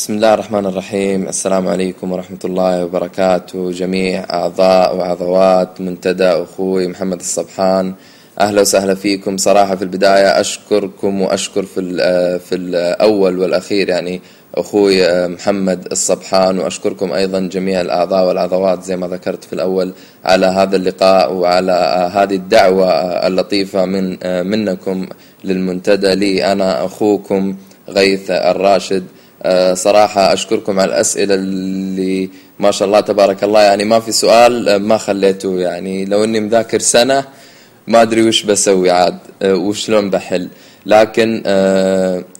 بسم الله الرحمن الرحيم. السلام عليكم ورحمة الله وبركاته. جميع أعضاء وعضوات منتدى أخوي محمد الصبحان أهلا وسهلا فيكم. صراحة في البداية أشكركم وأشكر في, في الأول والأخير يعني أخوي محمد الصبحان وأشكركم أيضا جميع الأعضاء والعضوات زي ما ذكرت في الأول على هذا اللقاء وعلى هذه الدعوة اللطيفة من منكم للمنتدى. لي أنا أخوكم غيث الراشد. صراحة أشكركم على الأسئلة اللي ما شاء الله تبارك الله. يعني ما في سؤال آه، ما خليته. يعني لو إني مذاكر سنة ما أدري وش بسوي عاد آه، وشلون بحل. لكن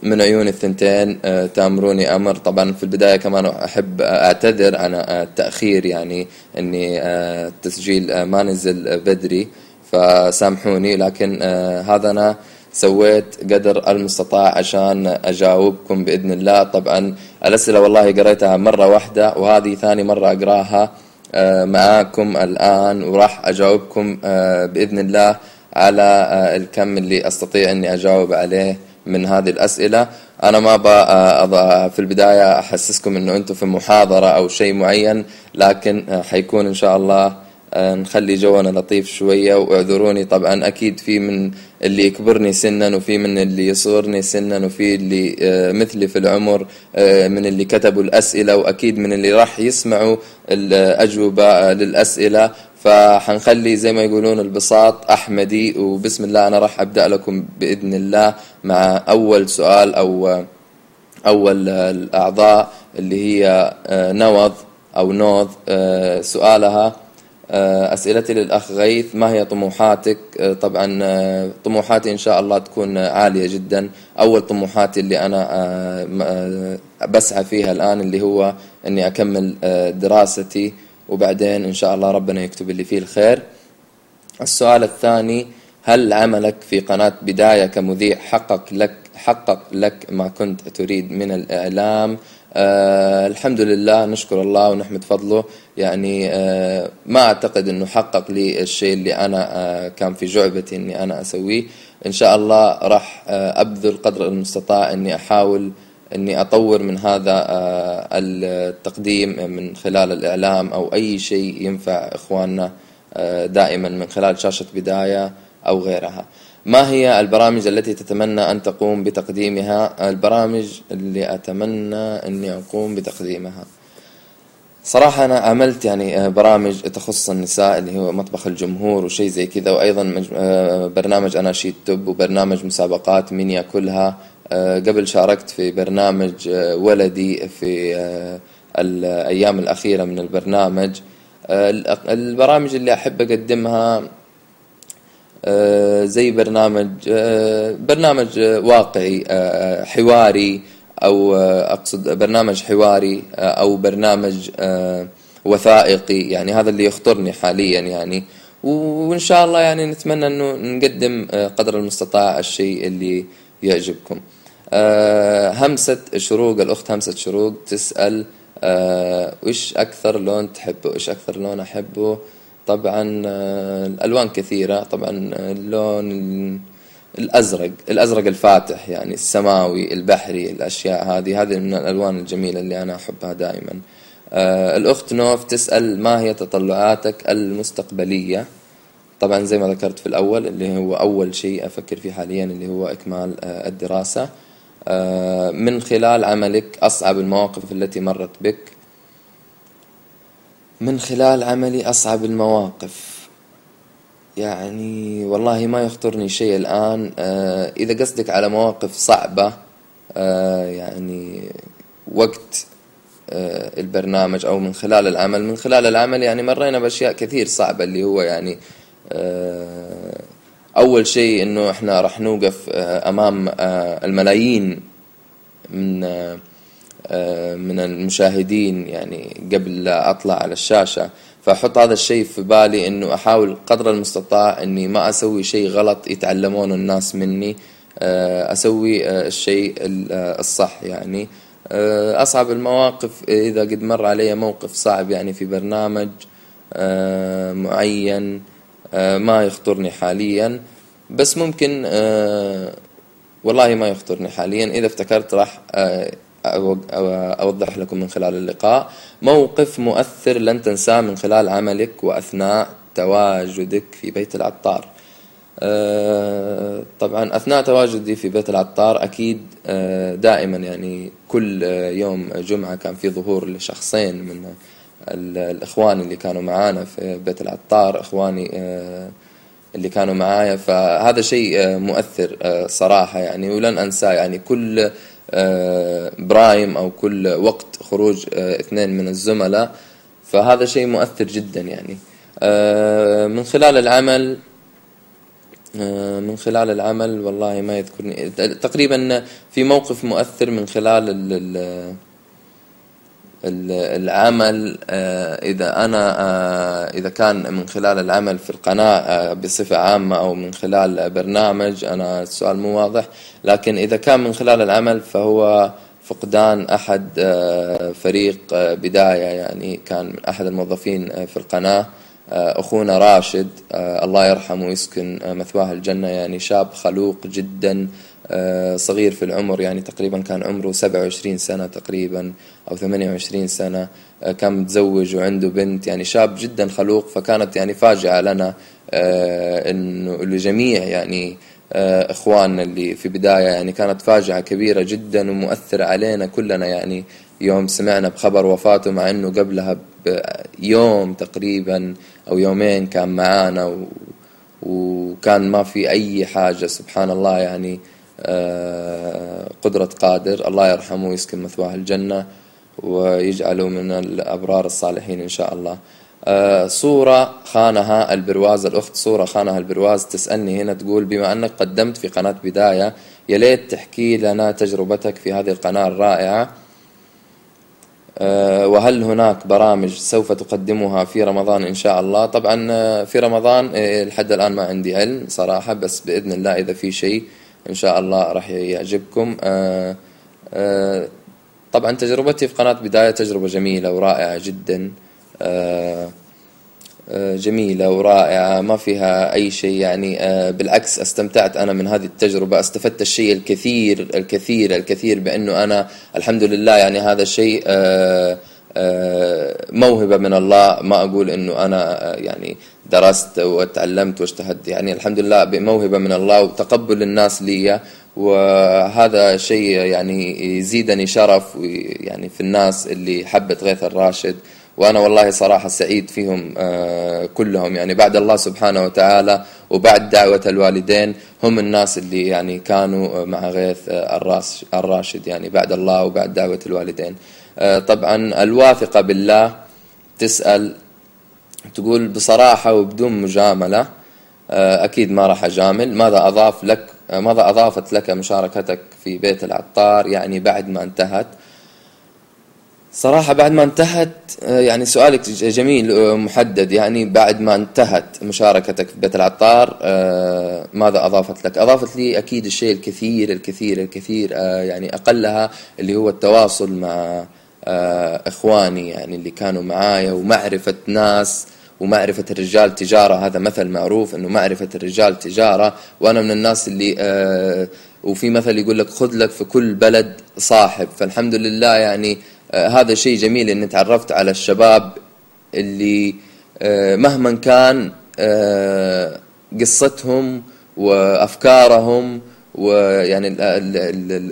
من عيون الثنتين تأمروني أمر. طبعا في البداية كمان أحب أعتذر عن التأخير يعني أني التسجيل ما نزل بدري فسامحوني. لكن هذا أنا سويت قدر المستطاع عشان أجاوبكم بإذن الله. طبعا الأسئلة والله قريتها مرة واحدة وهذه ثاني مرة أقراها آه، معاكم الآن وراح أجاوبكم آه، بإذن الله على آه، الكم اللي أستطيع أني أجاوب عليه من هذه الأسئلة. أنا ما في البداية أحسسكم أنه أنتم في محاضرة أو شيء معين لكن حيكون إن شاء الله نخلي جونا لطيف شوية واعذروني طبعا أكيد في من اللي يكبرني سنا وفي من اللي يصغرني سنا وفي اللي آه، مثلي في العمر آه، من اللي كتبوا الأسئلة وأكيد من اللي راح يسمعوا الأجوبة للأسئلة. فحنخلي زي ما يقولون البساط أحمدي وبسم الله أنا راح أبدأ لكم بإذن الله مع أول سؤال أو أول الأعضاء اللي هي نوض أو نوض سؤالها. آه، أسئلتي للأخ غيث ما هي طموحاتك؟ آه، طبعا آه، طموحاتي إن شاء الله تكون عالية جدا. أول طموحاتي اللي أنا بسعى فيها الآن اللي هو أني أكمل دراستي وبعدين إن شاء الله ربنا يكتب اللي فيه الخير. السؤال الثاني هل عملك في قناة بداية كمذيع حقق لك حقق لك ما كنت تريد من الإعلام؟ آه الحمد لله نشكر الله ونحمد فضله. يعني آه ما أعتقد أنه حقق لي الشيء اللي أنا آه كان في جعبتي أني أنا أسويه. إن شاء الله راح آه أبذل قدر المستطاع أني أحاول أني أطور من هذا آه التقديم من خلال الإعلام أو أي شيء ينفع إخواننا آه دائما من خلال شاشة بداية أو غيرها. ما هي البرامج التي تتمنى أن تقوم بتقديمها؟ البرامج اللي أتمنى أني أقوم بتقديمها. صراحة أنا عملت يعني برامج تخص النساء اللي هو مطبخ الجمهور وشيء زي كذا وأيضا برنامج أناشيد توب وبرنامج مسابقات من يأكلها قبل شاركت في برنامج ولدي في الأيام الأخيرة من البرنامج. البرامج اللي أحب أقدمها آه، زي برنامج آه، برنامج واقعي آه، حواري أو أقصد برنامج حواري أو برنامج وثائقي. يعني هذا اللي يخطرني حاليا يعني. وإن شاء الله يعني نتمنى إنه نقدم قدر المستطاع الشيء اللي يعجبكم. همسة شروق الأخت همسة شروق تسأل وش أكثر لون تحبه؟ وش أكثر لون أحبه؟ طبعا آه، الألوان كثيرة. طبعا اللون الأزرق الأزرق الفاتح يعني السماوي البحري الأشياء هذه. هذه من الألوان الجميلة اللي أنا أحبها دائما. آه، الأخت نوف تسأل ما هي تطلعاتك المستقبلية؟ طبعا زي ما ذكرت في الأول اللي هو أول شيء أفكر فيه حاليا اللي هو إكمال آه، الدراسة. من خلال عملك أصعب المواقف التي مرت بك؟ من خلال عملي أصعب المواقف. يعني والله ما يخطرني شيء الآن. آه إذا قصدك على مواقف صعبة آه يعني وقت آه البرنامج أو من خلال العمل. من خلال العمل يعني مرينا بأشياء كثير صعبة اللي هو يعني آه أول شيء إنه إحنا راح نوقف آه أمام آه الملايين من من المشاهدين يعني قبل لا أطلع على الشاشة. فأحط هذا الشيء في بالي إنه أحاول قدر المستطاع إني ما أسوي شيء غلط يتعلمونه الناس مني آه، أسوي آه، الشيء الصح يعني. أصعب المواقف إذا قد مر علي موقف صعب يعني في برنامج معين ما يخطرني حاليا. بس ممكن والله ما يخطرني حاليا. إذا افتكرت راح أوضح لكم من خلال اللقاء. موقف مؤثر لن تنساه من خلال عملك وأثناء تواجدك في بيت العطار. طبعا أثناء تواجدي في بيت العطار أكيد دائما يعني كل يوم جمعة كان في ظهور لشخصين من الإخوان اللي كانوا معانا في بيت العطار إخواني اللي كانوا معايا. فهذا شيء مؤثر صراحة يعني ولن أنساه يعني. كل برايم أو كل وقت خروج اثنين من الزملاء. فهذا شيء مؤثر جدا يعني. من خلال العمل من خلال العمل والله ما يذكرني. تقريبا في موقف مؤثر من خلال العمل آه، إذا أنا آه، إذا كان من خلال العمل في القناة آه، بصفة عامة أو من خلال برنامج أنا السؤال مو واضح. لكن إذا كان من خلال العمل فهو فقدان أحد فريق بداية يعني كان من أحد الموظفين في القناة أخونا راشد الله يرحمه ويسكن مثواه الجنة يعني شاب خلوق جدا صغير في العمر يعني تقريبا كان عمره 27 سنة تقريبا أو 28 سنة. آه، كان متزوج وعنده بنت يعني شاب جدا خلوق فكانت يعني فاجعة لنا آه، إنه لجميع يعني إخواننا اللي في بداية يعني كانت فاجعة كبيرة جدا ومؤثرة علينا كلنا يعني يوم سمعنا بخبر وفاته مع إنه قبلها بيوم تقريبا أو يومين كان معانا وكان ما في أي حاجة سبحان الله يعني آه، قدرة قادر. الله يرحمه ويسكن مثواه الجنة ويجعله من الأبرار الصالحين إن شاء الله. آه، صورة خانها البرواز الأخت صورة خانها البرواز تسألني هنا تقول بما أنك قدمت في قناة بداية يا ليت تحكي لنا تجربتك في هذه القناة الرائعة. آه، وهل هناك برامج سوف تقدمها في رمضان إن شاء الله؟ طبعا في رمضان لحد الآن ما عندي علم صراحة بس بإذن الله إذا في شيء إن شاء الله راح يعجبكم. آه، آه، طبعا تجربتي في قناة بداية تجربة جميلة ورائعة جدا. آه، جميلة ورائعة ما فيها أي شيء يعني. بالعكس استمتعت أنا من هذه التجربة. استفدت الشيء الكثير الكثير الكثير بأنه أنا الحمد لله يعني هذا الشيء موهبة من الله. ما أقول أنه أنا يعني درست وتعلمت واجتهدت. يعني الحمد لله بموهبة من الله وتقبل الناس لي. وهذا شيء يعني يزيدني شرف يعني في الناس اللي حبت غيث الراشد. وأنا والله صراحة سعيد فيهم آه، كلهم. يعني بعد الله سبحانه وتعالى وبعد دعوة الوالدين هم الناس اللي يعني كانوا مع غيث الراشد. يعني بعد الله وبعد دعوة الوالدين. آه، طبعا الواثقة بالله تسأل تقول بصراحة وبدون مجاملة آه، أكيد ما راح أجامل. ماذا أضاف لك؟ آه، ماذا أضافت لك مشاركتك في بيت العطار؟ يعني بعد ما انتهت. صراحة بعد ما انتهت آه، يعني سؤالك جميل محدد. يعني بعد ما انتهت مشاركتك في بيت العطار ماذا أضافت لك؟ أضافت لي أكيد الشيء الكثير الكثير الكثير يعني أقلها اللي هو التواصل مع آه، إخواني يعني اللي كانوا معايا ومعرفة ناس ومعرفة الرجال تجارة. هذا مثل معروف أنه معرفة الرجال تجارة. وأنا من الناس اللي آه، وفي مثل يقول لك خذ لك في كل بلد صاحب. فالحمد لله يعني آه، هذا شيء جميل أني تعرفت على الشباب اللي مهما كان قصتهم وأفكارهم ويعني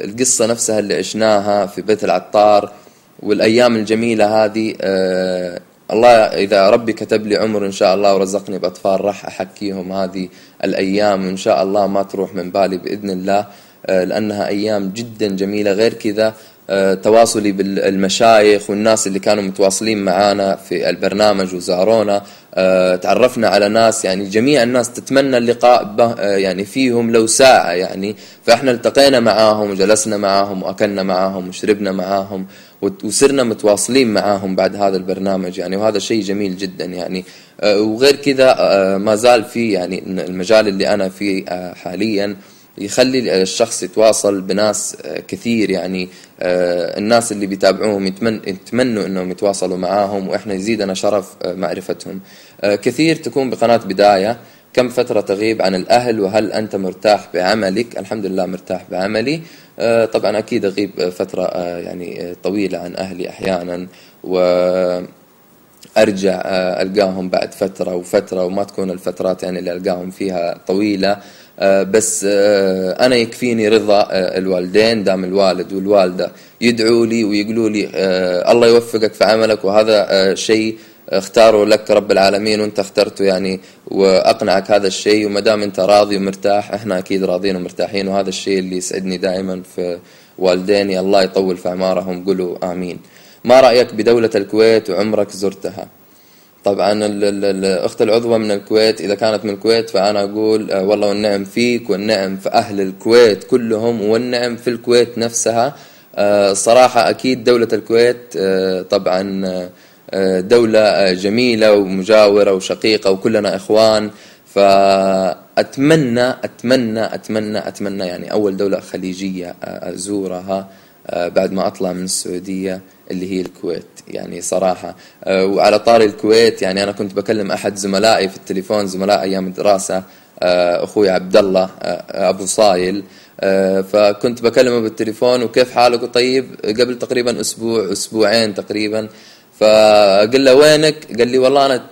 القصة نفسها اللي عشناها في بيت العطار والأيام الجميلة هذه آه الله إذا ربي كتب لي عمر إن شاء الله ورزقني بأطفال راح أحكيهم هذه الأيام. وان شاء الله ما تروح من بالي بإذن الله آه لأنها أيام جدا جميلة. غير كذا آه تواصلي بالمشايخ والناس اللي كانوا متواصلين معانا في البرنامج وزارونا آه تعرفنا على ناس يعني جميع الناس تتمنى اللقاء آه يعني فيهم لو ساعة يعني. فإحنا التقينا معاهم وجلسنا معاهم وأكلنا معاهم وشربنا معاهم وصرنا متواصلين معاهم بعد هذا البرنامج يعني وهذا شيء جميل جدا يعني. آه، وغير كذا آه، ما زال في يعني المجال اللي أنا فيه آه، حاليا يخلي الشخص يتواصل بناس كثير يعني. الناس اللي بيتابعوهم يتمنوا إنهم يتواصلوا معاهم وإحنا يزيدنا شرف معرفتهم. كثير تكون بقناة بداية كم فترة تغيب عن الأهل وهل أنت مرتاح بعملك؟ الحمد لله مرتاح بعملي. طبعا أكيد أغيب فترة آه، يعني طويلة عن أهلي أحيانا و ارجع ألقاهم بعد فترة وفترة وما تكون الفترات يعني اللي ألقاهم فيها طويلة. بس أنا يكفيني رضا الوالدين دام الوالد والوالدة يدعوا لي ويقولوا لي الله يوفقك في عملك وهذا شيء اختاره لك رب العالمين وانت اخترته يعني وأقنعك هذا الشيء وما دام انت راضي ومرتاح إحنا أكيد راضيين ومرتاحين وهذا الشيء اللي يسعدني دائما في والديني الله يطول في أعمارهم قولوا آمين. ما رأيك بدولة الكويت وعمرك زرتها؟ طبعا الأخت العضوة من الكويت إذا كانت من الكويت فأنا أقول آه، والله والنعم فيك والنعم في أهل الكويت كلهم والنعم في الكويت نفسها آه، صراحة أكيد دولة الكويت آه، طبعا دولة جميلة ومجاورة وشقيقة وكلنا إخوان فأتمنى أتمنى أتمنى أتمنى يعني أول دولة خليجية أزورها بعد ما أطلع من السعودية اللي هي الكويت يعني صراحة. وعلى طاري الكويت يعني أنا كنت بكلم أحد زملائي في التليفون زملاء أيام الدراسة أخوي عبد الله أبو صايل. فكنت بكلمه بالتليفون وكيف حالك؟ طيب قبل تقريبا أسبوع أسبوعين تقريبا. فقل له وينك؟ قال لي والله أنا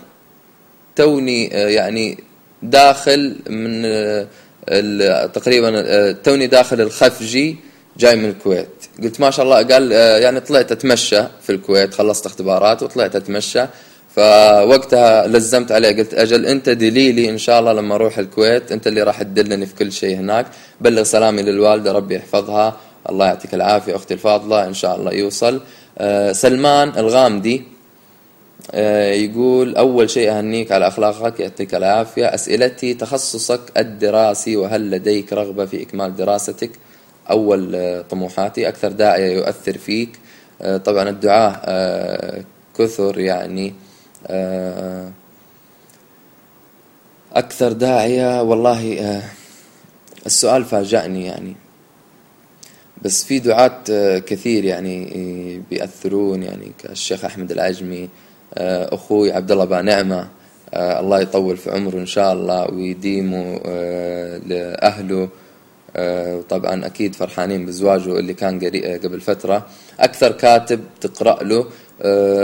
توني آه، يعني داخل من آه، تقريبا آه، توني داخل الخفجي جاي من الكويت. قلت ما شاء الله قال يعني طلعت أتمشى في الكويت خلصت اختبارات وطلعت أتمشى. فوقتها لزمت عليه قلت أجل أنت دليلي إن شاء الله لما أروح الكويت أنت اللي راح تدلني في كل شيء هناك. بلغ سلامي للوالدة ربي يحفظها. الله يعطيك العافية أختي الفاضلة إن شاء الله يوصل. سلمان الغامدي آه، يقول أول شيء أهنيك على أخلاقك يعطيك العافية. أسئلتي تخصصك الدراسي وهل لديك رغبة في إكمال دراستك؟ أول آه، طموحاتي. أكثر داعية يؤثر فيك. طبعا الدعاء كثر يعني. أكثر داعية والله السؤال فاجأني يعني. بس في دعاة آه، كثير يعني آه، بيأثرون يعني كالشيخ أحمد العجمي آه، أخوي عبد الله بانعمة الله يطول في عمره إن شاء الله ويديمه لأهله. وطبعا أكيد فرحانين بزواجه اللي كان قبل فترة. أكثر كاتب تقرأ له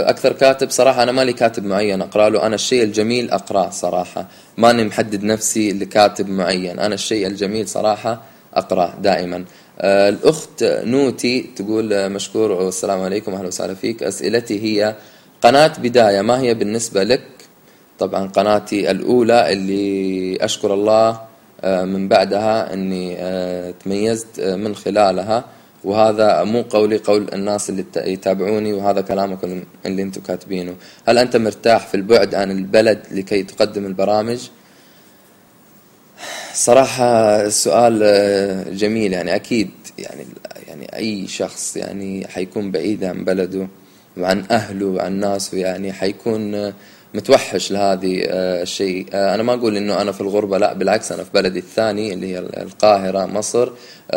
أكثر كاتب صراحة أنا مالي كاتب معين أقرأ له. أنا الشيء الجميل أقرأه صراحة. ماني محدد نفسي لكاتب معين. أنا الشيء الجميل صراحة أقرأ دائما. الأخت نوتي تقول آه، مشكور والسلام عليكم أهلا وسهلا فيك. أسئلتي هي قناة بداية ما هي بالنسبة لك؟ طبعا قناتي الأولى اللي أشكر الله آه، من بعدها أني تميزت من خلالها. وهذا مو قولي قول الناس اللي يتابعوني وهذا كلامكم اللي أنتم كاتبينه. هل أنت مرتاح في البعد عن البلد لكي تقدم البرامج؟ صراحة السؤال آه، جميل. يعني أكيد يعني يعني أي شخص يعني حيكون بعيد عن بلده وعن أهله وعن ناسه يعني حيكون آه، متوحش لهذه آه، الشيء. أنا ما أقول إنه أنا في الغربة لا بالعكس أنا في بلدي الثاني اللي هي القاهرة مصر.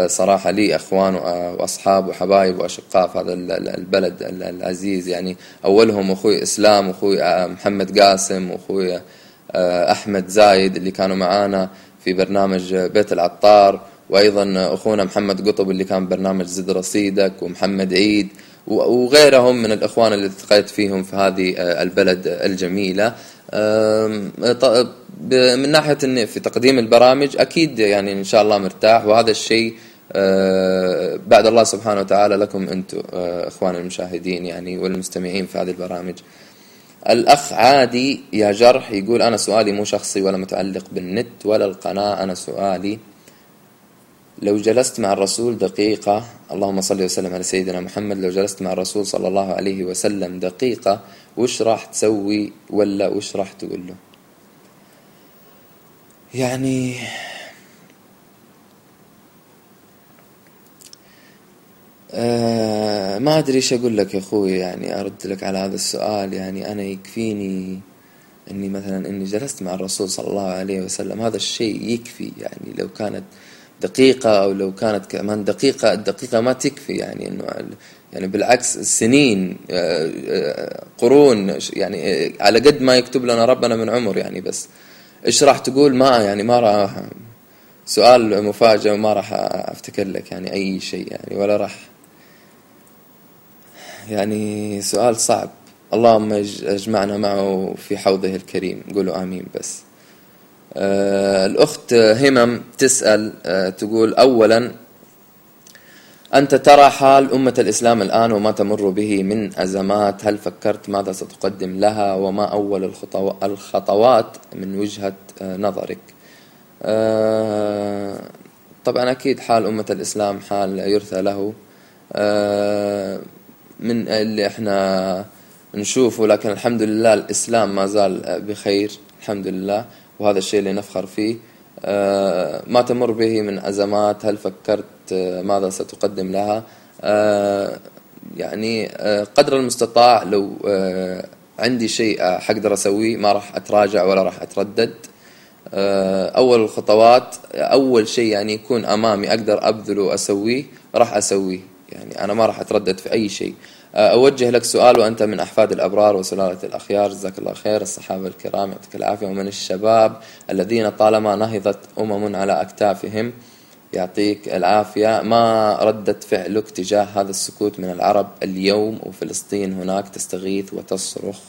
صراحة لي أخوان وأصحاب وحبايب وأشقاء في هذا البلد العزيز. يعني أولهم أخوي إسلام وأخوي محمد قاسم وأخوي أحمد زايد اللي كانوا معانا. في برنامج بيت العطار وأيضا أخونا محمد قطب اللي كان برنامج زد رصيدك ومحمد عيد وغيرهم من الإخوان اللي التقيت فيهم في هذه البلد الجميلة. من ناحية إن في تقديم البرامج أكيد يعني إن شاء الله مرتاح وهذا الشيء بعد الله سبحانه وتعالى لكم أنتم إخوان المشاهدين يعني والمستمعين في هذه البرامج. الأخ عادي يا جرح يقول أنا سؤالي مو شخصي ولا متعلق بالنت ولا القناة أنا سؤالي لو جلست مع الرسول دقيقة اللهم صل وسلم على سيدنا محمد لو جلست مع الرسول صلى الله عليه وسلم دقيقة وش راح تسوي ولا وش راح تقول له؟ يعني آه ما أدري إيش أقول لك يا أخوي يعني أرد لك على هذا السؤال يعني أنا يكفيني إني مثلا إني جلست مع الرسول صلى الله عليه وسلم هذا الشيء يكفي يعني لو كانت دقيقة أو لو كانت كمان دقيقة الدقيقة ما تكفي يعني إنه يعني بالعكس سنين آه، آه، قرون يعني على قد ما يكتب لنا ربنا من عمر يعني بس إيش راح تقول؟ ما يعني ما راح سؤال مفاجئ وما راح أفتكر لك يعني أي شيء يعني ولا راح يعني سؤال صعب. اللهم اجمعنا معه في حوضه الكريم. قولوا آمين بس. آه الأخت همم تسأل آه تقول اولا أنت ترى حال أمة الإسلام الآن وما تمر به من أزمات؟ هل فكرت ماذا ستقدم لها؟ وما أول الخطوات من وجهة آه، نظرك؟ آه، طبعا أكيد حال أمة الإسلام حال يرثى له. آه، من اللي إحنا نشوفه لكن الحمد لله الإسلام ما زال بخير الحمد لله وهذا الشيء اللي نفخر فيه. ما تمر به من أزمات هل فكرت ماذا ستقدم لها؟ آه، يعني آه، قدر المستطاع لو آه، عندي شيء حقدر أسويه ما راح أتراجع ولا راح أتردد. أول الخطوات أول شيء يعني يكون أمامي أقدر أبذله وأسويه راح أسويه. يعني أنا ما راح أتردد في أي شيء. أوجه لك سؤال وأنت من أحفاد الأبرار وسلالة الأخيار. جزاك الله خير. الصحابة الكرام يعطيك العافية. ومن الشباب الذين طالما نهضت أمم على أكتافهم يعطيك العافية. ما ردة فعلك تجاه هذا السكوت من العرب اليوم وفلسطين هناك تستغيث وتصرخ؟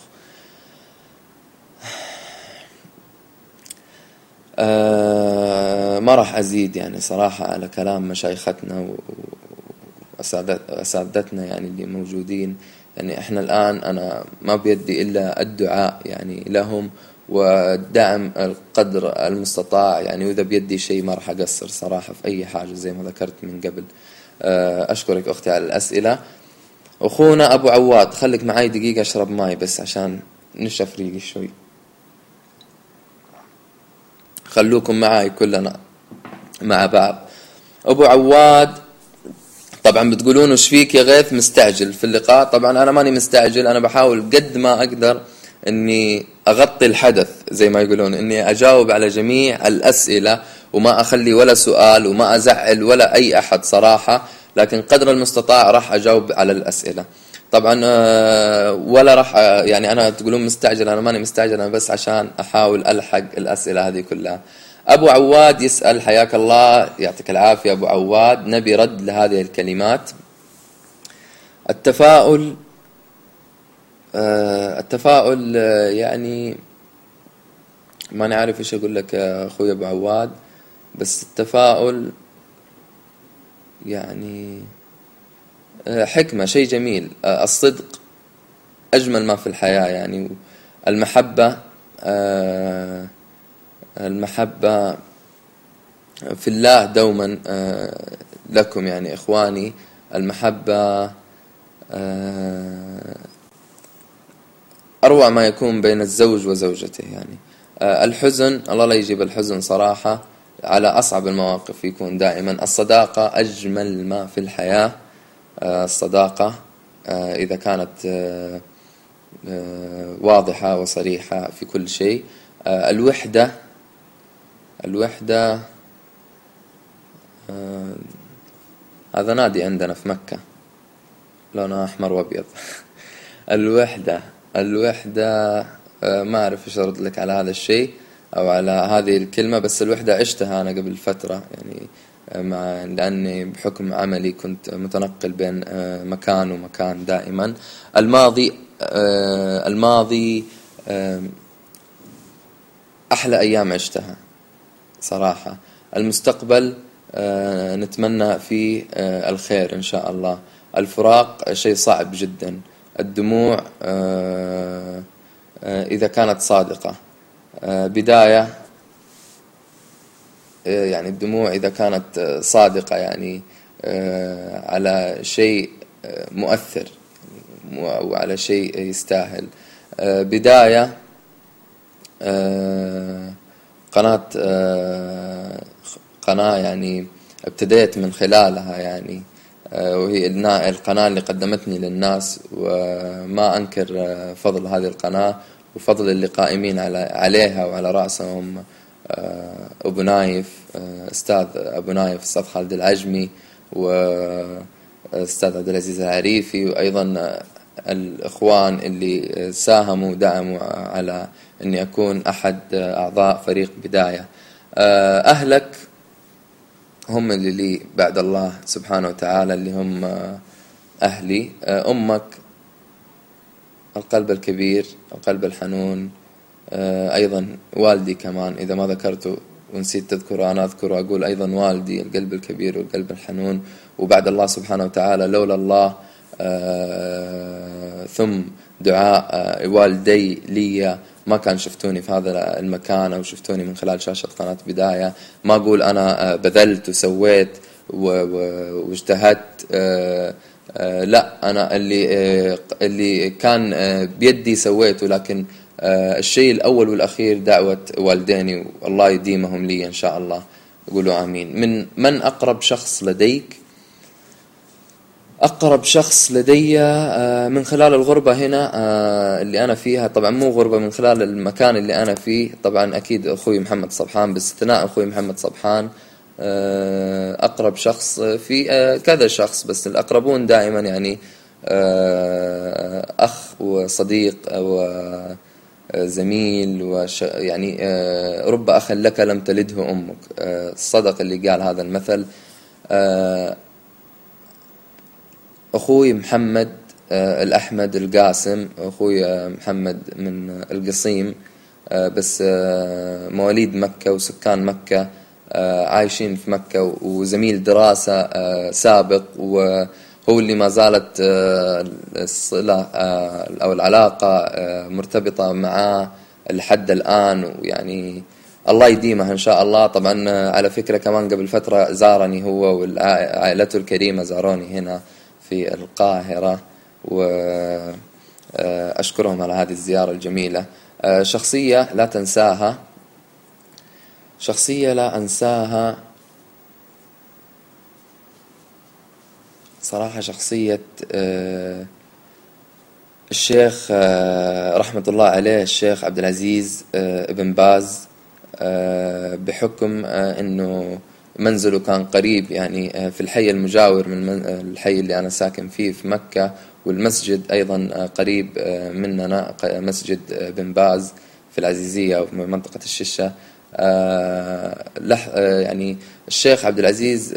آه ما راح أزيد يعني صراحة على كلام مشايختنا وأساتذتنا يعني اللي موجودين. يعني إحنا الآن أنا ما بيدي إلا الدعاء يعني لهم والدعم القدر المستطاع. يعني وإذا بيدي شيء ما راح أقصر صراحة في أي حاجة زي ما ذكرت من قبل. آه، أشكرك أختي على الأسئلة. أخونا أبو عواد خليك معي دقيقة أشرب ماي بس عشان نشف ريقي شوي. خلوكم معي كلنا مع بعض. أبو عواد طبعا بتقولون وش فيك يا غيث؟ مستعجل. في اللقاء طبعا أنا ماني مستعجل أنا بحاول قد ما أقدر إني أغطي الحدث زي ما يقولون إني أجاوب على جميع الأسئلة وما أخلي ولا سؤال وما أزعل ولا أي أحد صراحة لكن قدر المستطاع راح أجاوب على الأسئلة. طبعا آه، ولا راح آه، يعني أنا تقولون مستعجل أنا ماني مستعجل أنا بس عشان أحاول ألحق الأسئلة هذه كلها. أبو عواد يسأل حياك الله يعطيك العافية أبو عواد. نبي رد لهذه الكلمات. التفاؤل آه، التفاؤل آه، يعني ما نعرف إيش أقول لك أخوي أبو عواد بس التفاؤل يعني آه، حكمة شيء جميل. الصدق أجمل ما في الحياة يعني المحبة المحبة في الله دوما لكم يعني إخواني المحبة أروع ما يكون بين الزوج وزوجته يعني. آه، الحزن الله لا يجيب الحزن صراحة على أصعب المواقف يكون دائما. الصداقة أجمل ما في الحياة آه، الصداقة آه، إذا كانت واضحة وصريحة في كل شيء. الوحدة الوحدة هذا نادي عندنا في مكة لونه أحمر وأبيض. الوحدة الوحدة آه، ما أعرف إيش أرد لك على هذا الشيء أو على هذه الكلمة بس الوحدة عشتها أنا قبل فترة يعني آه، مع لأني بحكم عملي كنت متنقل بين آه، مكان ومكان دائما. الماضي الماضي أحلى أيام عشتها. صراحة. المستقبل نتمنى فيه الخير إن شاء الله. الفراق شيء صعب جدا. الدموع آه، آه، إذا كانت صادقة. آه، بداية يعني الدموع إذا كانت صادقة يعني على شيء مؤثر أو على شيء يستاهل. بداية قناة قناة يعني ابتديت من خلالها يعني آه، وهي القناة اللي قدمتني للناس وما أنكر آه، فضل هذه القناة وفضل اللي قائمين عليها وعلى رأسهم آه، أبو نايف أستاذ أبو نايف أستاذ خالد العجمي وأستاذ عبد العزيز العريفي وأيضا الإخوان اللي ساهموا ودعموا على أني أكون أحد أعضاء فريق بداية. أهلك هم اللي لي بعد الله سبحانه وتعالى اللي هم أهلي. أمك القلب الكبير القلب الحنون أيضا والدي كمان. إذا ما ذكرته ونسيت تذكره أنا أذكر وأقول أيضا والدي القلب الكبير والقلب الحنون. وبعد الله سبحانه وتعالى لولا الله آه ثم دعاء آه والدي لي ما كان شفتوني في هذا المكان أو شفتوني من خلال شاشة قناة بداية. ما أقول أنا آه بذلت وسويت واجتهدت آه، لا أنا اللي اللي كان بيدي سويته. لكن الشيء الأول والأخير دعوة والديني والله يديمهم لي إن شاء الله. قولوا آمين. من من أقرب شخص لديك؟ أقرب شخص لدي آه، من خلال الغربة هنا آه، اللي أنا فيها. طبعا مو غربة من خلال المكان اللي أنا فيه. طبعا أكيد أخوي محمد صبحان باستثناء أخوي محمد صبحان آه، أقرب شخص في كذا شخص. بس الأقربون دائما يعني أخ وصديق وزميل وش يعني رب أخ لك لم تلده أمك. صدق اللي قال هذا المثل. أخوي محمد آه، الأحمد القاسم أخوي آه، محمد من القصيم آه، بس مواليد مكة وسكان مكة عايشين في مكة وزميل دراسة سابق وهو اللي ما زالت الصلة أو العلاقة مرتبطة معاه لحد الآن ويعني الله يديمه إن شاء الله. طبعا على فكرة كمان قبل فترة زارني هو وعائلته الكريمة زاروني هنا. في القاهرة وأشكرهم على هذه الزيارة الجميلة. شخصية لا تنساها. شخصية لا أنساها. صراحة شخصية الشيخ رحمة الله عليه الشيخ عبد العزيز ابن باز بحكم أنه منزله كان قريب يعني آه، في الحي المجاور من آه، الحي اللي أنا ساكن فيه في مكة والمسجد أيضا آه، قريب مننا مسجد بن باز في العزيزية وفي منطقة الششة. يعني الشيخ عبد العزيز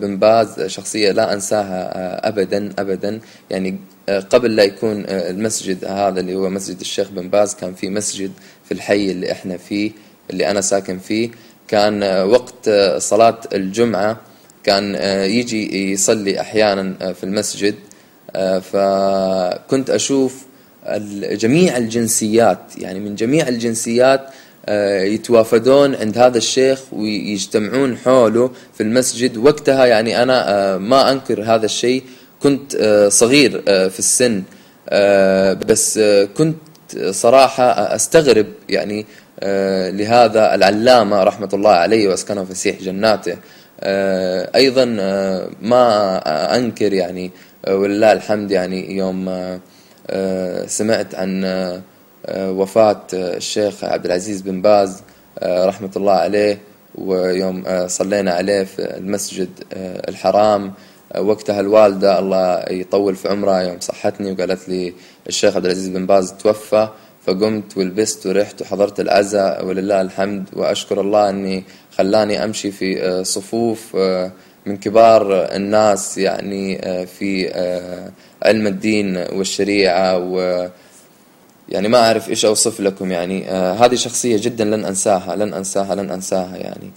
بن باز شخصية لا أنساها أبدا أبدا. يعني قبل لا يكون المسجد هذا اللي هو مسجد الشيخ بن باز كان في مسجد في الحي اللي إحنا فيه اللي أنا ساكن فيه. كان وقت صلاة الجمعة كان يجي يصلي أحيانا في المسجد. فكنت أشوف جميع الجنسيات يعني من جميع الجنسيات يتوافدون عند هذا الشيخ ويجتمعون حوله في المسجد. وقتها يعني أنا ما أنكر هذا الشيء كنت صغير في السن. بس كنت صراحة أستغرب يعني آه، لهذا العلامة رحمة الله عليه وأسكنه فسيح جناته. آه، أيضا آه، ما أنكر يعني ولله الحمد يعني يوم سمعت عن وفاة الشيخ عبد العزيز بن باز رحمة الله عليه ويوم صلينا عليه في المسجد الحرام. وقتها الوالدة الله يطول في عمرها يوم صحتني وقالت لي الشيخ عبد العزيز بن باز توفى. فقمت ولبست ورحت وحضرت العزاء ولله الحمد وأشكر الله أني خلاني أمشي في آه، صفوف آه، من كبار الناس يعني آه، في علم الدين والشريعة و يعني ما أعرف إيش أوصف لكم يعني هذه شخصية جدا لن أنساها لن أنساها لن أنساها يعني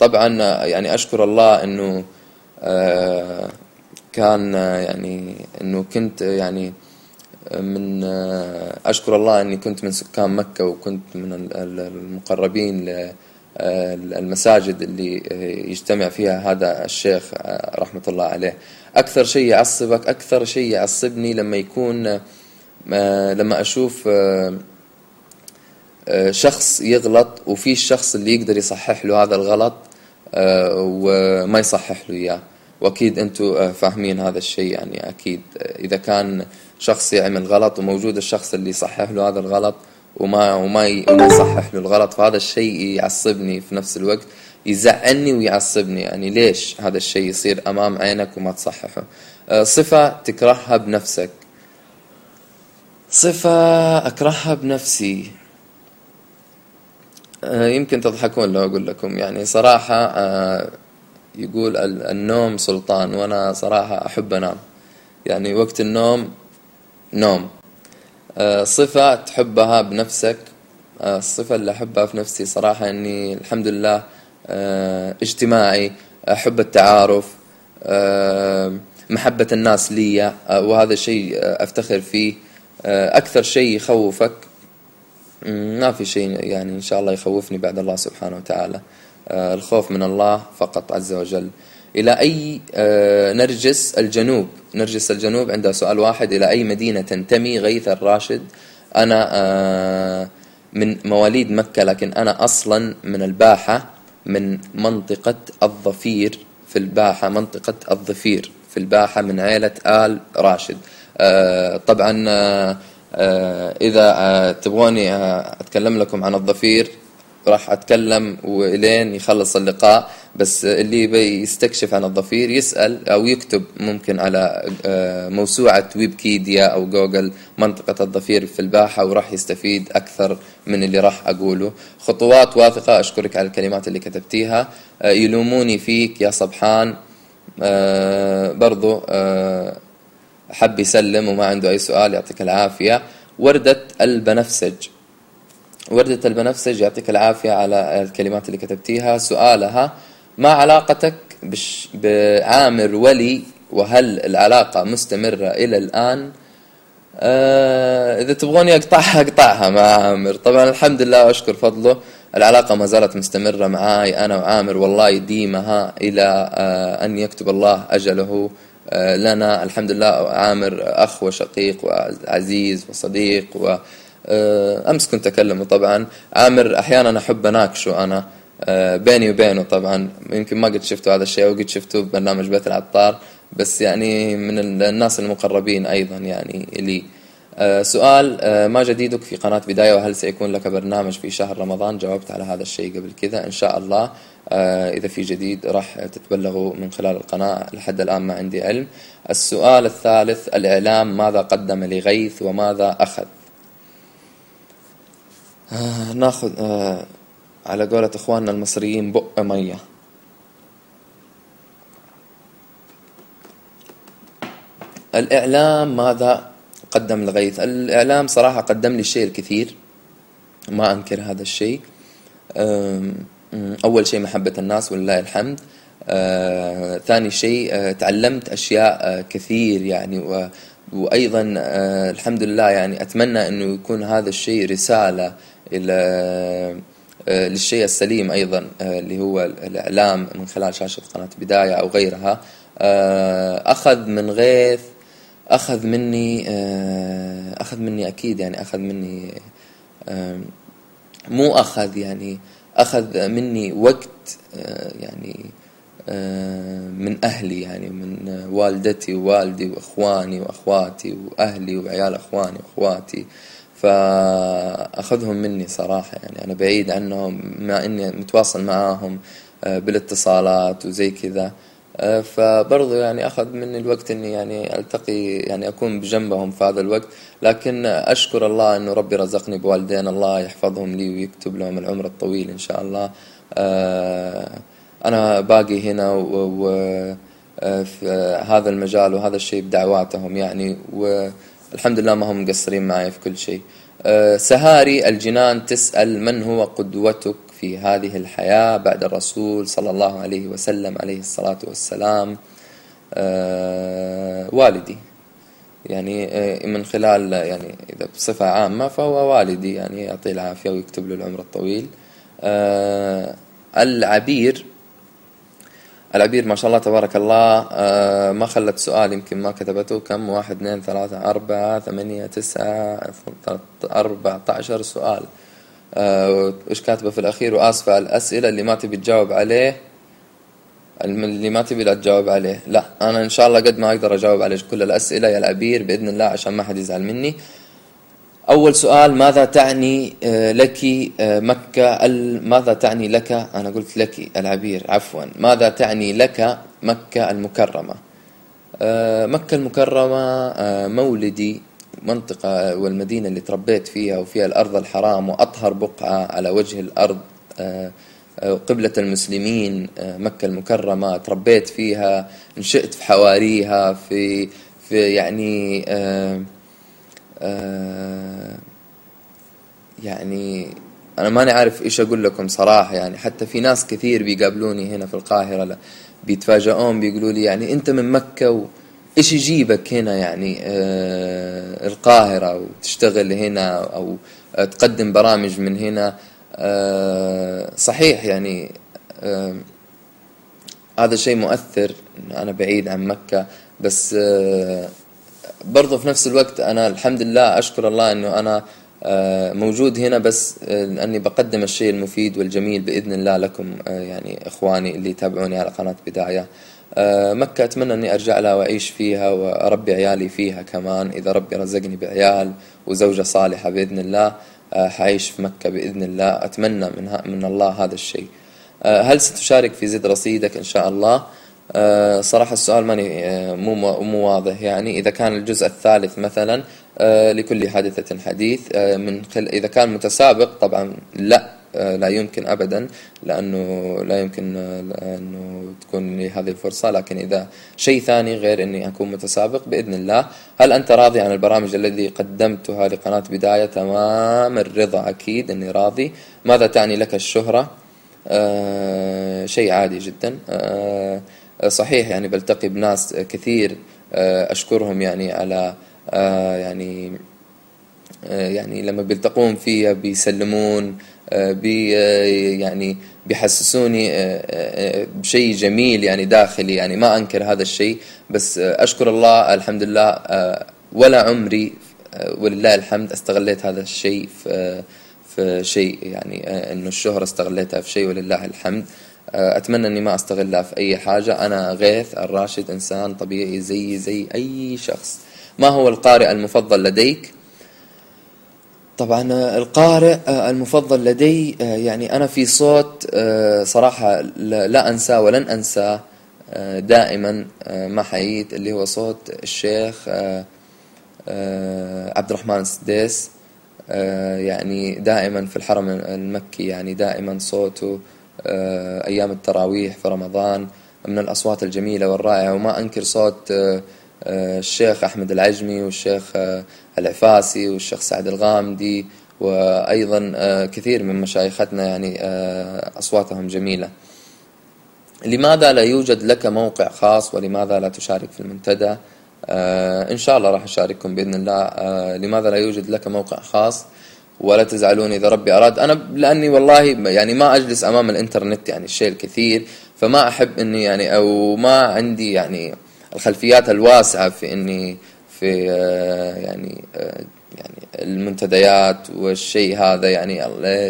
طبعا يعني أشكر الله أنه كان يعني أنه كنت يعني من آه، أشكر الله أني كنت من سكان مكة وكنت من المقربين للمساجد اللي آه، يجتمع فيها هذا الشيخ آه، رحمة الله عليه. أكثر شيء يعصبك أكثر شيء يعصبني لما يكون لما أشوف شخص يغلط وفي الشخص اللي يقدر يصحح له هذا الغلط وما يصحح له إياه. وأكيد أنتم فاهمين هذا الشيء. يعني أكيد إذا كان شخص يعمل غلط وموجود الشخص اللي يصحح له هذا الغلط وما وما يصحح له الغلط فهذا الشيء يعصبني في نفس الوقت يزعلني ويعصبني. يعني ليش هذا الشيء يصير أمام عينك وما تصححه؟ آه، صفة تكرهها بنفسك. صفة أكرهها بنفسي. آه، يمكن تضحكون لو أقول لكم. يعني صراحة آه، يقول النوم سلطان وأنا صراحة أحب أنام. يعني وقت النوم نوم. آه، صفة تحبها بنفسك الصفة اللي أحبها في نفسي صراحة أني الحمد لله اجتماعي أحب التعارف محبة الناس لي وهذا شيء أفتخر فيه. أكثر شيء يخوفك ما في شيء يعني إن شاء الله يخوفني بعد الله سبحانه وتعالى. آه، الخوف من الله فقط عز وجل. إلى أي آه، نرجس الجنوب؟ نرجس الجنوب عندها سؤال واحد. إلى أي مدينة تنتمي غيث الراشد؟ أنا آه، من مواليد مكة لكن أنا أصلا من الباحة من منطقة الظفير في الباحة منطقة الظفير في الباحة من عيلة آل راشد. طبعا آه، إذا آه، تبغوني آه، أتكلم لكم عن الضفير راح أتكلم ولين يخلص اللقاء بس اللي يبي يستكشف عن الضفير يسأل أو يكتب ممكن على موسوعة ويبكيديا أو جوجل منطقة الضفير في الباحة وراح يستفيد أكثر من اللي راح أقوله. خطوات واثقة أشكرك على الكلمات اللي كتبتيها. يلوموني فيك يا صبحان. برضو حب يسلم وما عنده أي سؤال يعطيك العافية. وردة البنفسج. وردة البنفسج يعطيك العافية على الكلمات اللي كتبتيها. سؤالها ما علاقتك بش بعامر ولي وهل العلاقة مستمرة إلى الآن؟ آه إذا تبغوني أقطعها أقطعها مع عامر. طبعا الحمد لله وأشكر فضله. العلاقة ما زالت مستمرة معاي أنا وعامر. والله يديمها إلى آه أن يكتب الله أجله آه، لنا. الحمد لله عامر أخ وشقيق وعزيز وصديق و آه، أمس كنت أكلمه طبعا. عامر أحيانا أحب أناقشه أنا. آه، بيني وبينه طبعا. يمكن ما قد شفتوا هذا الشيء أو قد شفتوه ببرنامج بيت العطار. بس يعني من الناس المقربين أيضا يعني لي سؤال ما جديدك في قناة بداية وهل سيكون لك برنامج في شهر رمضان؟ جاوبت على هذا الشيء قبل كذا. إن شاء الله إذا في جديد راح تتبلغوا من خلال القناة. لحد الآن ما عندي علم. السؤال الثالث الإعلام ماذا قدم لغيث وماذا أخذ؟ آه ناخذ آه على قولة إخواننا المصريين بق مية. الإعلام ماذا قدم لغيث؟ الإعلام صراحة قدم لي الشيء الكثير ما أنكر هذا الشيء. أول شيء محبة الناس ولله الحمد. آه، ثاني شيء آه، تعلمت أشياء آه، كثير يعني و وأيضا آه، الحمد لله يعني أتمنى أنه يكون هذا الشيء رسالة إلى آه، للشيء السليم أيضا آه، اللي هو الإعلام من خلال شاشة قناة بداية أو غيرها. أخذ من غيث أخذ مني أخذ مني أكيد يعني أخذ مني مو أخذ يعني أخذ مني وقت آه، يعني آه، من أهلي يعني من والدتي ووالدي وإخواني وأخواتي وأهلي وعيال إخواني وأخواتي. فأخذهم مني صراحة يعني أنا بعيد عنهم مع إني متواصل معاهم آه، بالاتصالات وزي كذا. آه، فبرضه يعني أخذ مني الوقت إني يعني ألتقي يعني أكون بجنبهم في هذا الوقت. لكن أشكر الله إنه ربي رزقني بوالدين الله يحفظهم لي ويكتب لهم العمر الطويل إن شاء الله. آه، أنا باقي هنا و في هذا المجال وهذا الشيء بدعواتهم يعني والحمد لله ما هم مقصرين معي في كل شيء. سهاري الجنان تسأل من هو قدوتك في هذه الحياة بعد الرسول صلى الله عليه وسلم عليه الصلاة والسلام؟ آه، والدي. يعني آه، من خلال يعني إذا بصفة عامة فهو والدي يعني يعطيه العافية ويكتب له العمر الطويل. العبير العبير ما شاء الله تبارك الله ما خلت سؤال يمكن ما كتبته. كم؟ واحد اثنين ثلاثة أربعة ثمانية تسعة أربعة عشر سؤال. آه، وش كاتبه في الأخير؟ وآسفة على الأسئلة اللي ما تبي تجاوب عليه. اللي ما تبي لا تجاوب عليه. لا أنا إن شاء الله قد ما أقدر أجاوب على كل الأسئلة يا العبير بإذن الله عشان ما حد يزعل مني. أول سؤال ماذا تعني آه، لك آه، مكة؟ ماذا تعني لك؟ أنا قلت لك العبير عفوا. ماذا تعني لك مكة المكرمة؟ مكة المكرمة مولدي المنطقة والمدينة اللي تربيت فيها وفيها الأرض الحرام وأطهر بقعة على وجه الأرض آه، قبلة المسلمين مكة المكرمة تربيت فيها نشأت في حواريها في في يعني يعني أنا ماني عارف إيش أقول لكم صراحة يعني حتى في ناس كثير بيقابلوني هنا في القاهرة بيتفاجئون بيقولوا لي يعني أنت من مكة و إيش يجيبك هنا يعني آه القاهرة وتشتغل هنا أو تقدم برامج من هنا آه صحيح يعني آه هذا شيء مؤثر أنا بعيد عن مكة بس آه برضه في نفس الوقت أنا الحمد لله أشكر الله إنه أنا آه، موجود هنا بس آه، لأني بقدم الشيء المفيد والجميل بإذن الله لكم آه، يعني إخواني اللي يتابعوني على قناة بداية. مكة أتمنى أني أرجع لها وأعيش فيها وأربي عيالي فيها كمان. إذا ربي رزقني بعيال وزوجة صالحة بإذن الله حعيش في مكة بإذن الله. أتمنى من, من الله هذا الشيء. هل ستشارك في زد رصيدك؟ إن شاء الله. صراحة السؤال ماني مو مو واضح. يعني إذا كان الجزء الثالث مثلا آه، لكل حادثة حديث آه، من خل... إذا كان متسابق طبعا لا آه، لا يمكن أبدا لأنه لا يمكن أنه تكون لي هذه الفرصة. لكن إذا شيء ثاني غير أني أكون متسابق بإذن الله. هل أنت راضي عن البرامج الذي قدمتها لقناة بداية؟ تمام الرضا أكيد أني راضي. ماذا تعني لك الشهرة؟ آه شيء عادي جدا. آه صحيح يعني بلتقي بناس كثير آه أشكرهم يعني على آه، يعني آه، يعني لما بيلتقون فيها بيسلمون آه، بي يعني بيحسسوني بشيء جميل يعني داخلي يعني ما أنكر هذا الشيء بس أشكر الله الحمد لله ولا عمري ولله الحمد استغليت هذا الشيء في في شيء يعني إنه الشهرة استغليتها في شيء ولله الحمد. أتمنى إني ما أستغلها في أي حاجة. أنا غيث الراشد إنسان طبيعي زي زي أي شخص. ما هو القارئ المفضل لديك؟ طبعا القارئ المفضل لدي يعني أنا في صوت صراحة لا أنساه ولن أنساه دائما ما حييت اللي هو صوت الشيخ عبد الرحمن السديس. يعني دائما في الحرم المكي يعني دائما صوته أيام التراويح في رمضان من الأصوات الجميلة والرائعة. وما أنكر صوت آه، الشيخ أحمد العجمي والشيخ آه، العفاسي والشيخ سعد الغامدي وأيضا آه، كثير من مشايختنا يعني أصواتهم جميلة. لماذا لا يوجد لك موقع خاص ولماذا لا تشارك في المنتدى؟ إن شاء الله راح أشارككم بإذن الله. لماذا لا يوجد لك موقع خاص ولا تزعلون إذا ربي أراد. أنا لأني والله يعني ما أجلس أمام الإنترنت يعني الشيء الكثير فما أحب إني يعني أو ما عندي يعني الخلفيات الواسعة في إني في آه، يعني آه، يعني المنتديات والشيء هذا يعني.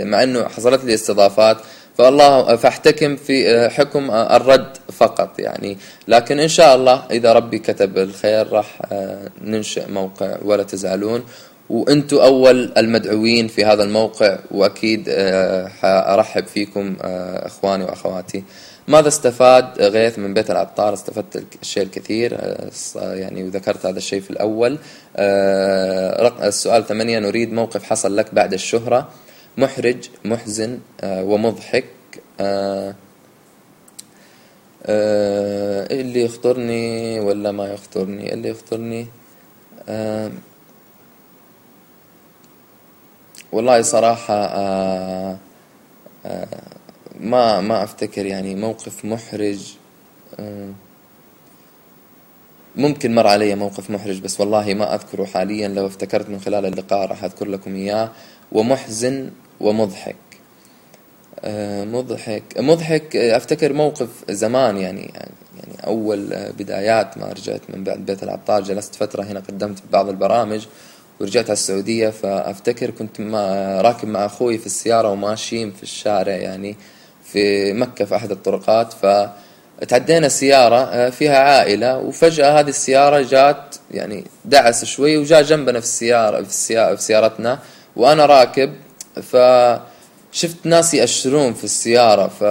مع إنه حصلت لي استضافات فالله فاحتكم في آه، حكم الرد فقط يعني. لكن إن شاء الله إذا ربي كتب الخير راح ننشئ موقع ولا تزعلون. وأنتم أول المدعوين في هذا الموقع وأكيد ارحب فيكم إخواني وأخواتي. ماذا استفاد غيث من بيت العطار؟ استفدت الشيء الكثير آه، يعني وذكرت هذا الشيء في الأول. آه، السؤال ثمانية نريد موقف حصل لك بعد الشهرة. محرج محزن آه، ومضحك. اللي يخطرني ولا ما يخطرني؟ اللي يخطرني والله صراحة ما ما أفتكر يعني موقف محرج آه، ممكن مر علي موقف محرج بس والله ما أذكره حاليا. لو افتكرت من خلال اللقاء راح أذكر لكم إياه. ومحزن ومضحك آه، مضحك مضحك أفتكر موقف زمان يعني يعني أول بدايات ما رجعت من بعد بيت العطار. جلست فترة هنا قدمت بعض البرامج. ورجعت على السعودية فأفتكر كنت ما راكب مع أخوي في السيارة وماشيين في الشارع يعني في مكة في أحد الطرقات فتعدينا سيارة آه، فيها عائلة وفجأة هذه السيارة جات يعني دعس شوي وجاء جنبنا في السيارة في, السيارة في سيارتنا وأنا راكب فشفت ناس يأشرون في السيارة ف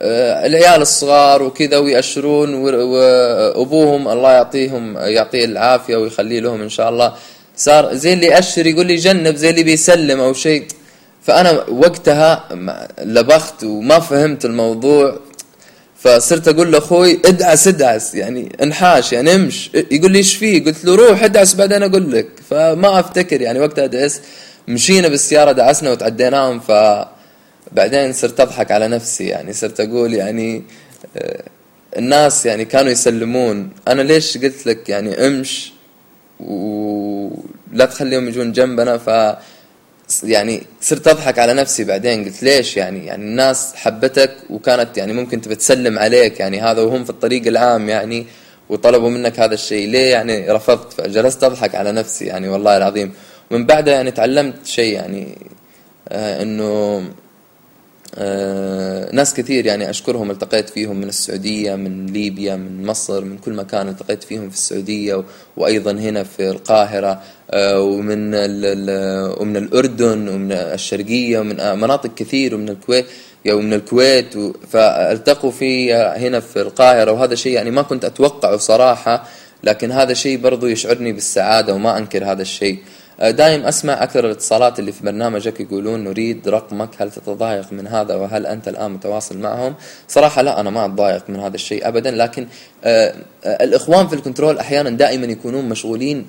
العيال الصغار وكذا ويأشرون وابوهم الله يعطيهم يعطيه العافية ويخلي لهم إن شاء الله صار زي اللي يأشر يقول لي جنب زي اللي بيسلم أو شيء. فأنا وقتها لبخت وما فهمت الموضوع. فصرت أقول لأخوي ادعس ادعس يعني انحاش يعني امش. يقول لي إيش فيه؟ قلت له روح ادعس بعدين أقول لك. فما أفتكر يعني وقتها دعست. مشينا بالسيارة دعسنا وتعديناهم. ف بعدين صرت أضحك على نفسي يعني صرت أقول يعني آه، الناس يعني كانوا يسلمون. أنا ليش قلت لك يعني امش؟ ولا تخليهم يجون جنبنا ف يعني صرت أضحك على نفسي بعدين. قلت ليش يعني؟ يعني الناس حبتك وكانت يعني ممكن تبي تسلم عليك يعني هذا وهم في الطريق العام يعني وطلبوا منك هذا الشيء. ليه يعني رفضت؟ فجلست أضحك على نفسي يعني والله العظيم. ومن بعدها يعني تعلمت شيء يعني آه إنه ناس كثير يعني أشكرهم التقيت فيهم من السعودية من ليبيا من مصر من كل مكان التقيت فيهم في السعودية وأيضا هنا في القاهرة آه ومن ومن الأردن ومن الشرقية ومن مناطق كثير ومن الكويت ومن الكويت فألتقوا في هنا في القاهرة وهذا شيء يعني ما كنت أتوقعه صراحة لكن هذا شيء برضو يشعرني بالسعادة وما أنكر هذا الشيء. آه، دائم أسمع أكثر الاتصالات اللي في برنامجك يقولون نريد رقمك هل تتضايق من هذا وهل أنت الآن متواصل معهم؟ صراحة لا أنا ما أتضايق من هذا الشيء أبدا لكن آه، آه، الإخوان في ال control أحيانا دائما يكونون مشغولين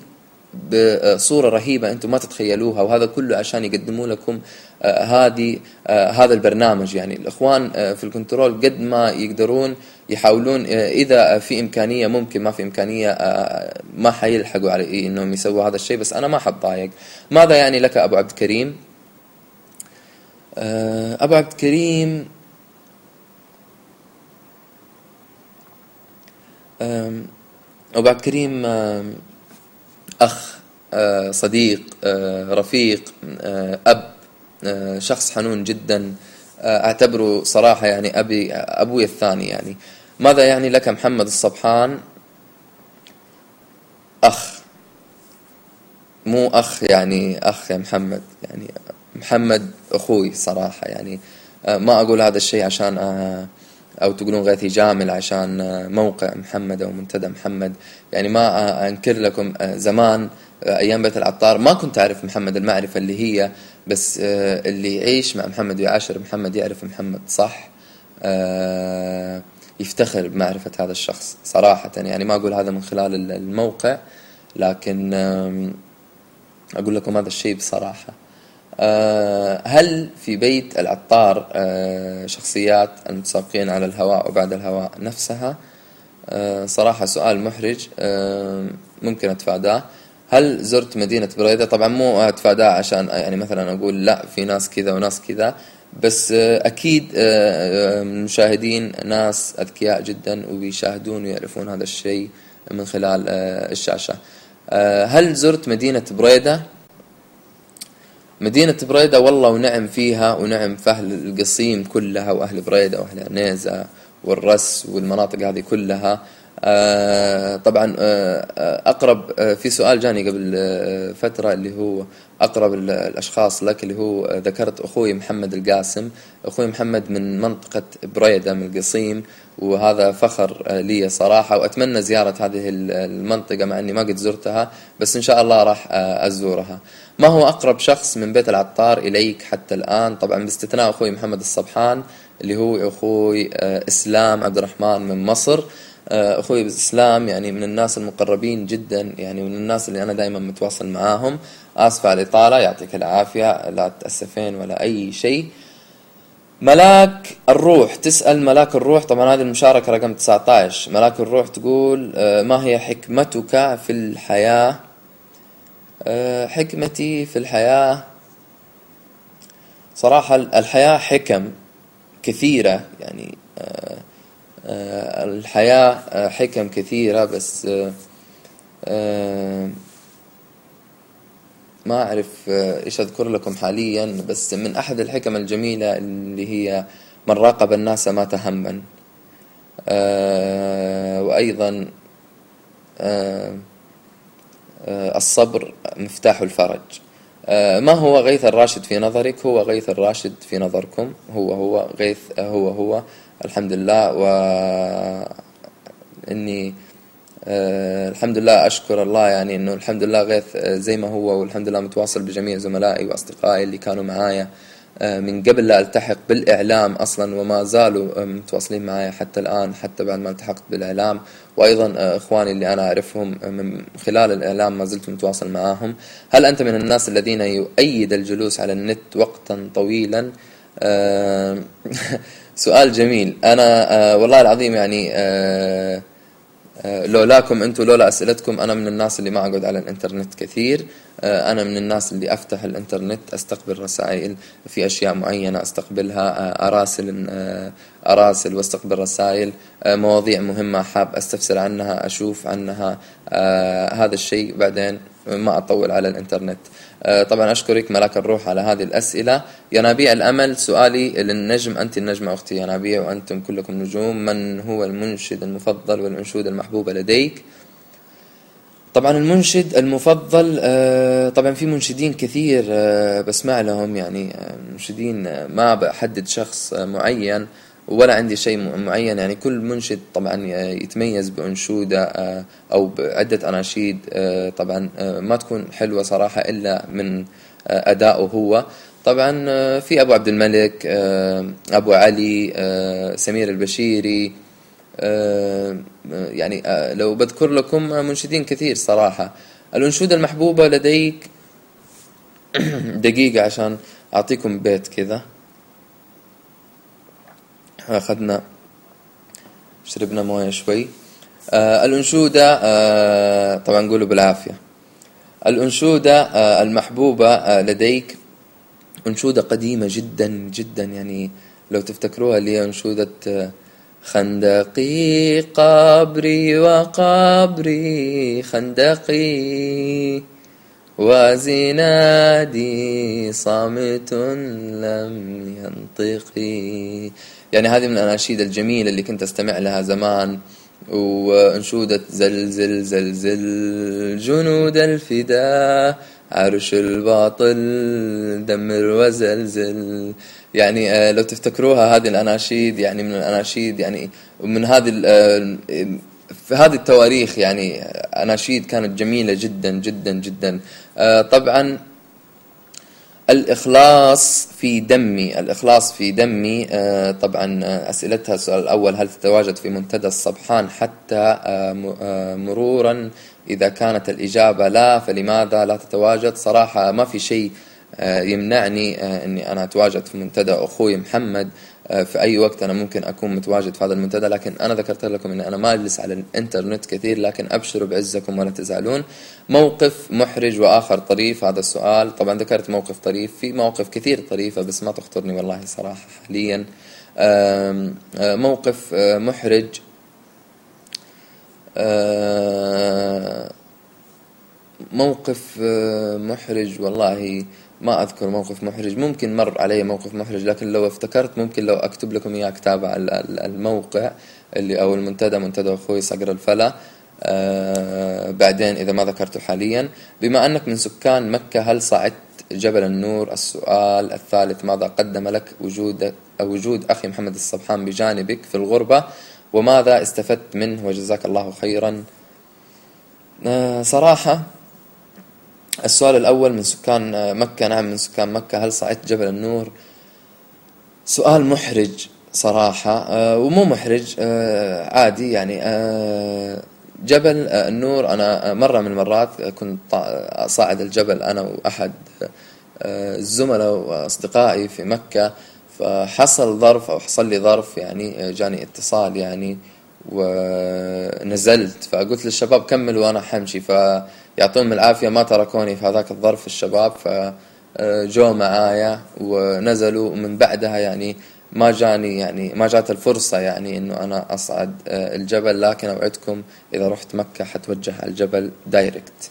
بصورة رهيبة أنتم ما تتخيلوها وهذا كله عشان يقدموا لكم هذه هذا البرنامج. يعني الإخوان في ال control قد ما يقدرون يحاولون آه، إذا في إمكانية ممكن ما في إمكانية آه، ما حيلحقوا على إيه إنهم يسووا هذا الشيء بس أنا ما حتضايق ماذا يعني لك أبو عبد الكريم آه، أبو عبد الكريم أبو عبد الكريم أخ صديق رفيق أب شخص حنون جدا. أعتبره صراحة يعني أبي أبوي الثاني يعني. ماذا يعني لك محمد الصبحان؟ أخ. مو أخ يعني أخ يا محمد يعني محمد أخوي صراحة يعني. آه، ما أقول هذا الشيء عشان آه، أو تقولون غيثي جامل عشان آه، موقع محمد أو منتدى محمد. يعني ما أنكر لكم زمان أيام بيت العطار ما كنت أعرف محمد المعرفة اللي هي بس اللي يعيش مع محمد ويعاشر محمد يعرف محمد صح؟ يفتخر بمعرفة هذا الشخص صراحة. يعني ما أقول هذا من خلال الموقع لكن أقول لكم هذا الشيء بصراحة. آه، هل في بيت العطار آه، شخصيات المتسابقين على الهواء وبعد الهواء نفسها؟ آه، صراحة سؤال محرج ممكن أتفاداه. هل زرت مدينة بريدة؟ طبعا مو أتفاداه عشان يعني مثلا أقول لا في ناس كذا وناس كذا بس آه، أكيد آه، آه، المشاهدين ناس أذكياء جدا وبيشاهدون ويعرفون هذا الشيء من خلال الشاشة. هل زرت مدينة بريدة؟ مدينة بريدة والله ونعم فيها ونعم في أهل القصيم كلها وأهل بريدة وأهل عنيزة والرس والمناطق هذه كلها. آه، طبعا آه، آه، أقرب في سؤال جاني قبل فترة اللي هو أقرب الأشخاص لك اللي هو ذكرت أخوي محمد القاسم. أخوي محمد من منطقة بريدة من القصيم وهذا فخر لي صراحة وأتمنى زيارة هذه المنطقة مع إني ما قد زرتها بس إن شاء الله راح أزورها. ما هو أقرب شخص من بيت العطار إليك حتى الآن؟ طبعا باستثناء أخوي محمد الصبحان اللي هو أخوي إسلام عبد الرحمن من مصر. أخوي بالاسلام يعني من الناس المقربين جدا يعني من الناس اللي أنا دائما متواصل معاهم. آسف على الإطالة يعطيك العافية لا تأسفين ولا أي شيء. ملاك الروح تسأل ملاك الروح. طبعا هذه المشاركة رقم 19 ملاك الروح تقول آه، ما هي حكمتك في الحياة؟ آه، حكمتي في الحياة. صراحة الحياة حكم كثيرة يعني آه، الحياة آه، حكم كثيرة بس آه، ما أعرف إيش أذكر لكم حاليا بس من أحد الحكم الجميلة اللي هي من راقب الناس مات هما. وأيضا الصبر مفتاح الفرج. ما هو غيث الراشد في نظرك؟ هو غيث الراشد في نظركم. هو هو غيث هو هو. الحمد لله و إني أه الحمد لله أشكر الله يعني إنه الحمد لله غيث زي ما هو والحمد لله متواصل بجميع زملائي وأصدقائي اللي كانوا معايا. آه، من قبل لا ألتحق بالإعلام أصلا وما زالوا متواصلين معي حتى الآن حتى بعد ما التحقت بالإعلام. وأيضا آه، إخواني اللي أنا أعرفهم من خلال الإعلام ما زلت متواصل معاهم. هل أنت من الناس الذين يؤيد الجلوس على النت وقتا طويلا؟ آه، سؤال جميل. أنا والله العظيم يعني لولاكم أنتم لولا أسئلتكم أنا من الناس اللي ما أقعد على الإنترنت كثير. آه، أنا من الناس اللي أفتح الإنترنت أستقبل رسائل في أستقبلها آه، أراسل آه، أراسل وأستقبل رسائل مواضيع مهمة حاب أستفسر عنها أشوف عنها هذا الشيء. بعدين ما أطول على الإنترنت. طبعا أشكرك ملاك الروح على هذه الأسئلة. ينابيع الأمل سؤالي للنجم. أنت النجمة أختي ينابيع وأنتم كلكم نجوم. من هو المنشد المفضل والأنشودة المحبوبة لديك؟ طبعا المنشد المفضل آه، طبعا في منشدين كثير آه، بسمع لهم يعني آه، منشدين ما بحدد شخص معين. ولا عندي شيء معين. يعني كل منشد طبعا يتميز بأنشودة أو بعدة أناشيد طبعا ما تكون حلوة صراحة إلا من أدائه هو. طبعا في أبو عبد الملك أبو علي سمير البشيري آه، يعني آه، لو بذكر لكم منشدين كثير صراحة. الأنشودة المحبوبة لديك دقيقة عشان أعطيكم بيت كذا. أخذنا شربنا موية شوي. آه الأنشودة آه طبعا نقوله بالعافية. الأنشودة آه المحبوبة آه لديك أنشودة قديمة جدا جدا. يعني لو تفتكروها اللي هي أنشودة آه خندقي قبري وقبري. خندقي وزنادي صامت لم ينطقي. يعني هذه من الأناشيد الجميلة اللي كنت أستمع لها زمان. وأنشودة زلزل زلزل جنود الفداء عرش الباطل دمر وزلزل. يعني آه، لو تفتكروها هذه الأناشيد يعني من الأناشيد يعني ومن هذه آه، في هذه التواريخ يعني أناشيد كانت جميلة جدا جدا جدا. آه، طبعا الإخلاص في دمي الإخلاص في دمي طبعا أسئلتها السؤال الأول هل تتواجد في منتدى الصبحان حتى مرورا؟ إذا كانت الإجابة لا فلماذا لا تتواجد؟ صراحة ما في شيء آه، يمنعني آه، إني أنا أتواجد في منتدى أخوي محمد آه، في أي وقت أنا ممكن أكون متواجد في هذا المنتدى. لكن أنا ذكرت لكم إني أنا ما أجلس على الإنترنت كثير لكن أبشروا بعزكم ولا تزعلون. موقف محرج وآخر طريف هذا السؤال. طبعا ذكرت موقف طريف في مواقف كثير طريفة بس ما تخطرني والله صراحة حاليا. موقف محرج. موقف محرج والله. ما أذكر موقف محرج. ممكن مر علي موقف محرج لكن لو افتكرت ممكن لو أكتب لكم إياه كتابة على الموقع اللي أو المنتدى منتدى أخوي صقر الفلا. آه بعدين إذا ما ذكرته حاليا. بما أنك من سكان مكة هل صعدت جبل النور؟ السؤال الثالث ماذا قدم لك وجود وجود أخي محمد الصبحان بجانبك في الغربة؟ وماذا استفدت منه؟ وجزاك الله خيرا. آه صراحة السؤال الأول من سكان مكة نعم من سكان مكة هل صعدت جبل النور؟ سؤال محرج صراحة آه، ومو محرج آه، عادي يعني آه، جبل النور أنا مرة من المرات كنت صاعد الجبل أنا وأحد الزملاء وأصدقائي في مكة فحصل ظرف أو حصل لي ظرف يعني جاني اتصال يعني ونزلت فقلت للشباب كملوا وأنا حمشي ف يعطيهم العافية ما تركوني في هذاك الظرف الشباب. فجو معايا ونزلوا ومن بعدها يعني ما جاني يعني ما جات الفرصة يعني إنه أنا أصعد آه، الجبل. لكن أوعدكم إذا رحت مكة حتوجه على الجبل دايركت.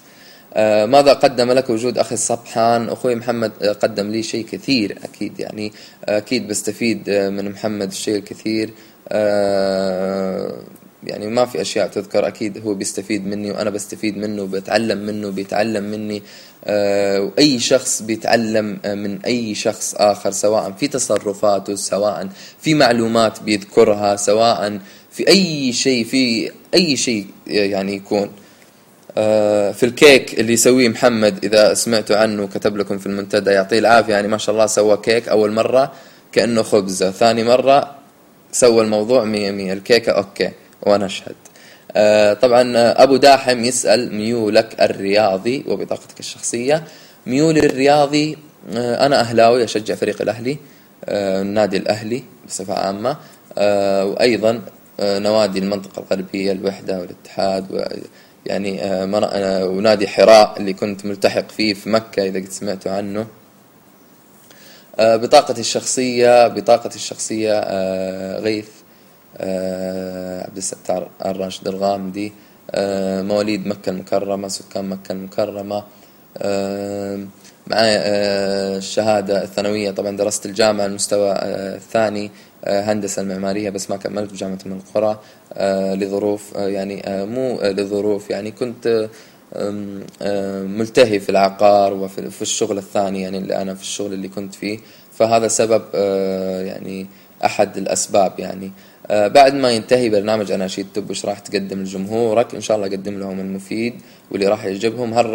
آه، ماذا قدم لك وجود أخي الصبحان؟ أخوي محمد آه، قدم لي شيء كثير أكيد يعني أكيد بستفيد من محمد الشيء الكثير. يعني ما في أشياء تذكر أكيد هو بيستفيد مني وأنا بستفيد منه بتعلم منه بيتعلم مني آه، وأي شخص بيتعلم من أي شخص آخر سواء في تصرفاته سواء في معلومات بيذكرها سواء في أي شيء في أي شيء يعني يكون. آه، في الكيك اللي يسويه محمد إذا سمعتوا عنه كتب لكم في المنتدى يعطيه العافية. يعني ما شاء الله سوى كيك أول مرة كأنه خبزة ثاني مرة سوى الموضوع مية مية. الكيكة okay. وأنا اشهد آه، طبعا أبو داحم يسأل ميولك الرياضي وبطاقتك الشخصية. ميولي الرياضي آه، أنا أهلاوي أشجع فريق الأهلي النادي الأهلي بصفة عامة. وأيضا نوادي المنطقة الغربية الوحدة والاتحاد يعني آه، آه، ونادي حراء اللي كنت ملتحق فيه في مكة إذا قد سمعتوا عنه. آه، بطاقتي الشخصية بطاقتي الشخصية غيث عبد الستار الراشد الغامدي مواليد مكة المكرمة سكان مكة المكرمة. معي الشهادة الثانوية طبعا درست الجامعة المستوى الثاني آه، هندسة المعمارية بس ما كملت بجامعة من القرى آه، لظروف آه، يعني مو لظروف يعني كنت ملتهي في العقار وفي الشغل الثاني يعني اللي أنا في الشغل اللي كنت فيه. فهذا سبب يعني أحد الأسباب يعني. بعد ما ينتهي برنامج أناشيد تب وش راح تقدم لجمهورك إن شاء الله أقدم لهم المفيد واللي راح يعجبهم. هالرا